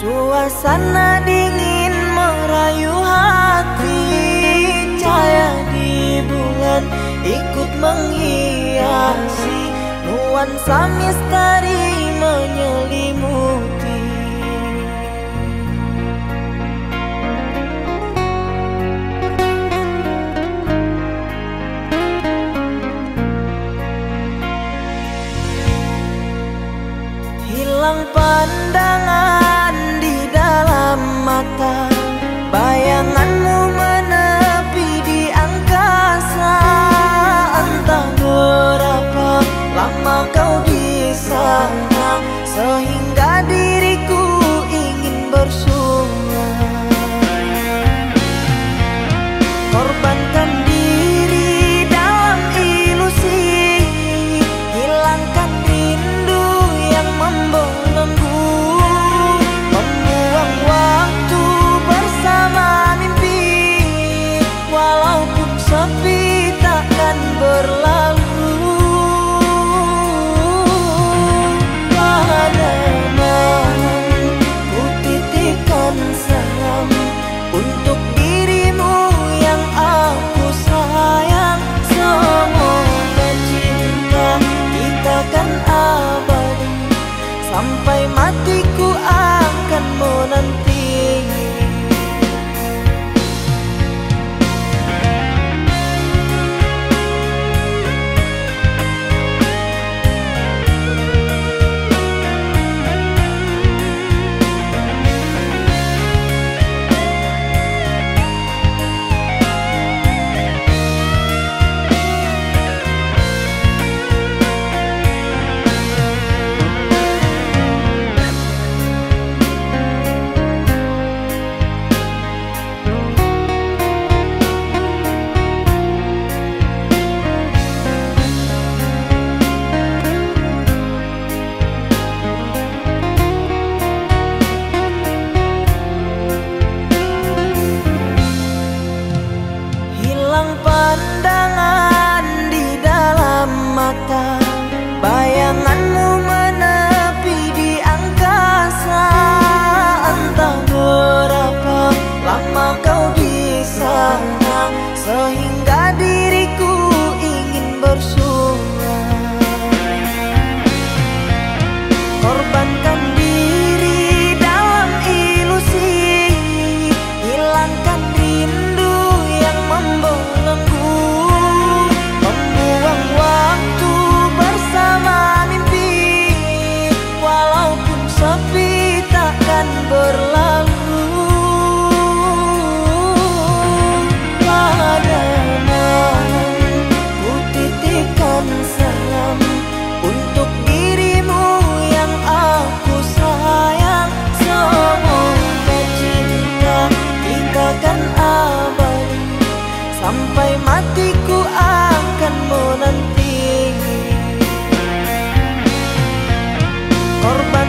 Suasana dingin merayu hati Cahaya di bulan ikut menghiasi Nuansa misteri menyelimuti. Hilang pandangan 妈妈，告别。Sampai Sampai matiku akan menanti. Korban